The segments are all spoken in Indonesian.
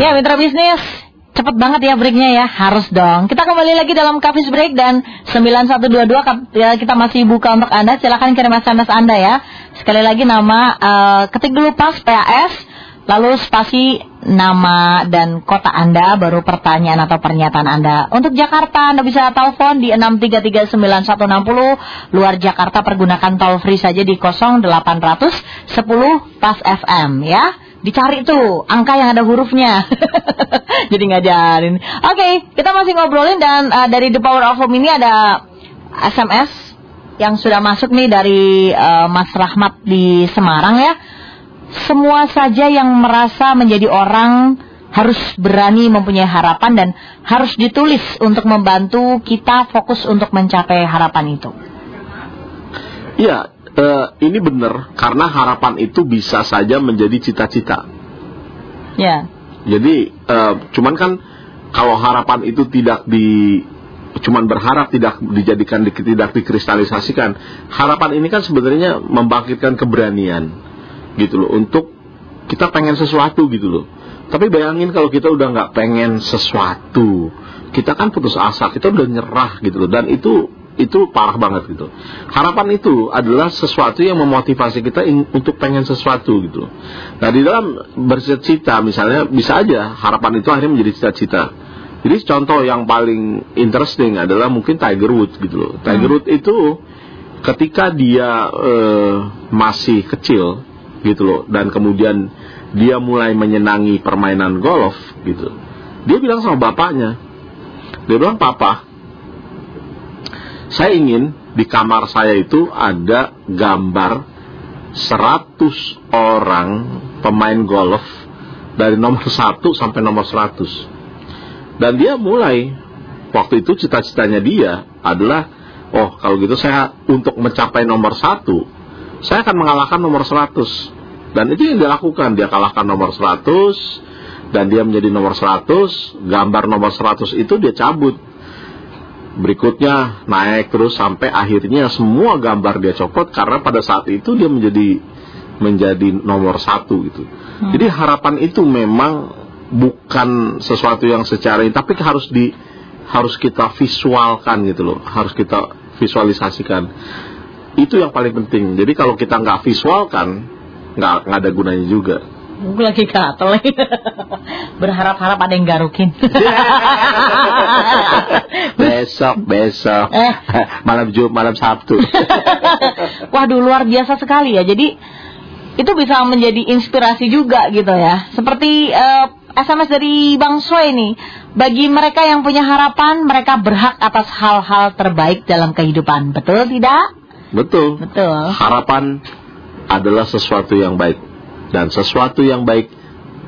Ya, mitra bisnis. Cepet banget ya breaknya ya, harus dong. Kita kembali lagi dalam Kafis Break dan 9122 kap- ya, kita masih buka untuk Anda. Silakan kirim SMS Anda ya. Sekali lagi nama, eh, ketik dulu pas PAS, lalu spasi nama dan kota Anda, baru pertanyaan atau pernyataan Anda. Untuk Jakarta Anda bisa telepon di 6339160, luar Jakarta pergunakan tol free saja di 0800 10 pas FM ya dicari tuh angka yang ada hurufnya. Jadi ngajarin. Oke, kita masih ngobrolin dan uh, dari The Power of Home ini ada SMS yang sudah masuk nih dari uh, Mas Rahmat di Semarang ya. Semua saja yang merasa menjadi orang harus berani mempunyai harapan dan harus ditulis untuk membantu kita fokus untuk mencapai harapan itu. Iya, eh, ini benar karena harapan itu bisa saja menjadi cita-cita. Ya. Jadi eh, cuman kan kalau harapan itu tidak di cuman berharap tidak dijadikan di- tidak dikristalisasikan. Harapan ini kan sebenarnya membangkitkan keberanian gitu loh untuk kita pengen sesuatu gitu loh. Tapi bayangin kalau kita udah nggak pengen sesuatu, kita kan putus asa, kita udah nyerah gitu loh. Dan itu itu parah banget gitu. Harapan itu adalah sesuatu yang memotivasi kita ing- untuk pengen sesuatu gitu. Nah di dalam bercita-cita misalnya bisa aja harapan itu akhirnya menjadi cita-cita. Jadi contoh yang paling interesting adalah mungkin Tiger Woods gitu loh. Tiger Woods itu ketika dia eh, masih kecil gitu loh dan kemudian dia mulai menyenangi permainan golf gitu. Dia bilang sama bapaknya, dia bilang papa, saya ingin di kamar saya itu ada gambar 100 orang pemain golf dari nomor 1 sampai nomor 100. Dan dia mulai waktu itu cita-citanya dia adalah oh kalau gitu saya untuk mencapai nomor 1 saya akan mengalahkan nomor 100. Dan itu yang dia lakukan, dia kalahkan nomor 100 dan dia menjadi nomor 100, gambar nomor 100 itu dia cabut berikutnya naik terus sampai akhirnya semua gambar dia copot karena pada saat itu dia menjadi menjadi nomor satu gitu. Jadi harapan itu memang bukan sesuatu yang secara ini, tapi harus di harus kita visualkan gitu loh, harus kita visualisasikan. Itu yang paling penting. Jadi kalau kita nggak visualkan, nggak nggak ada gunanya juga. Gue lagi gatel Berharap-harap ada yang garukin besok, besok, Eh. malam Jumat, malam Sabtu. Waduh luar biasa sekali ya Jadi itu bisa menjadi inspirasi juga gitu ya Seperti eh, SMS dari Bang Soe nih Bagi mereka yang punya harapan Mereka berhak atas hal-hal terbaik dalam kehidupan Betul tidak? Betul. Betul. Harapan adalah sesuatu yang baik. Dan sesuatu yang baik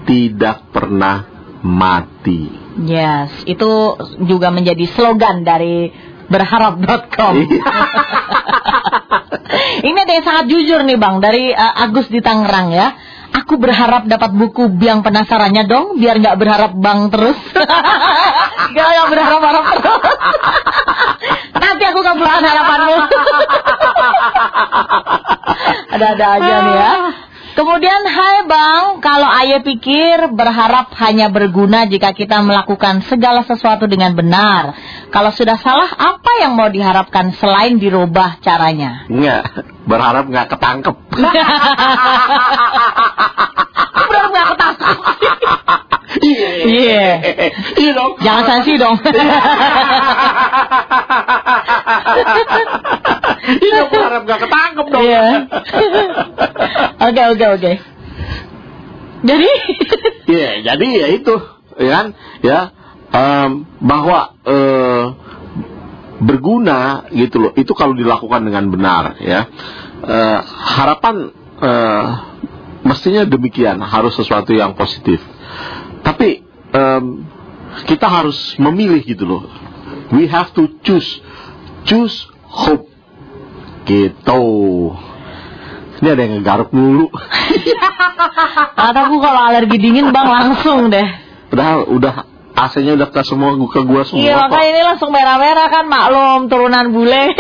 tidak pernah mati. Yes Itu juga menjadi slogan dari berharap.com Ini ada yang sangat jujur nih Bang Dari eh, Agus di Tangerang ya. Aku berharap dapat buku biang penasarannya dong Biar nggak berharap bang terus. Gak yang berharap-harap terus. Nanti aku kabulkan harapanmu Ada-ada aja nih ya Kemudian, hai bang, kalau ayah pikir berharap hanya berguna jika kita melakukan segala sesuatu dengan benar. Kalau sudah salah, apa yang mau diharapkan selain dirubah caranya? Enggak, berharap nggak ketangkep. Berharap nggak ketangkep. Iya. Iya dong. Jangan sanksi dong. Iya dong, berharap nggak ketangkep dong. Iya. Oke, oke, oke. Jadi, Iya, jadi ya itu, ya kan, ya em, bahwa eh, berguna gitu loh. Itu kalau dilakukan dengan benar, ya. Eh, harapan eh, mestinya demikian, harus sesuatu yang positif. Tapi em, kita harus memilih gitu loh. We have to choose, choose hope. Gitu. Ini ada yang ngegaruk mulu. kataku kalau alergi dingin bang langsung deh. Padahal udah AC-nya udah ke semua ke gua semua. Iya makanya ini langsung merah-merah kan maklum turunan bule.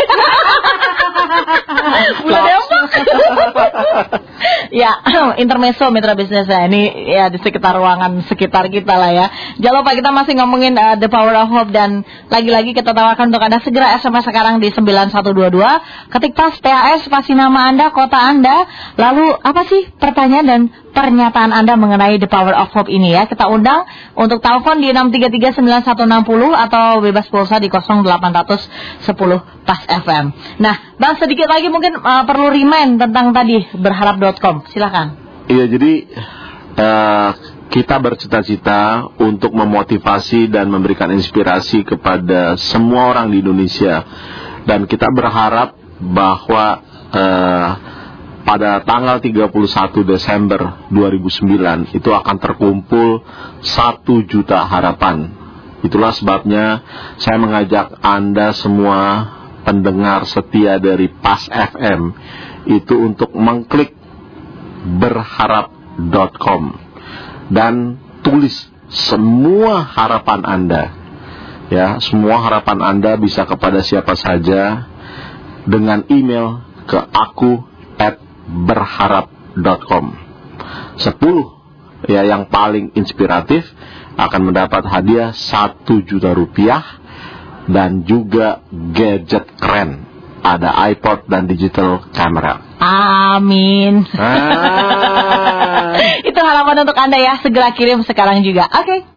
bule dempet. ya, intermezzo mitra bisnis ya. Ini ya di sekitar ruangan sekitar kita lah ya. Jangan lupa kita masih ngomongin uh, The Power of Hope dan lagi-lagi kita tawarkan untuk Anda segera SMS sekarang di 9122. Ketik pas PAS pasti nama Anda, kota Anda. Lalu apa sih pertanyaan dan pernyataan Anda mengenai The Power of Hope ini ya. Kita undang untuk telepon di 6339160 atau bebas pulsa di 0810 pas FM. Nah, Bang sedikit lagi mungkin uh, perlu remind tentang tadi berharap.com. Silakan. Iya, jadi eh, kita bercita-cita untuk memotivasi dan memberikan inspirasi kepada semua orang di Indonesia dan kita berharap bahwa eh, pada tanggal 31 Desember 2009 itu akan terkumpul 1 juta harapan. Itulah sebabnya saya mengajak Anda semua pendengar setia dari PAS FM itu untuk mengklik berharap.com dan tulis semua harapan Anda. Ya, semua harapan Anda bisa kepada siapa saja dengan email ke aku berharap.com 10 ya yang paling inspiratif akan mendapat hadiah 1 juta rupiah dan juga gadget keren ada iPod dan digital camera Amin. Ah. Itu harapan untuk Anda ya. Segera kirim sekarang juga. Oke.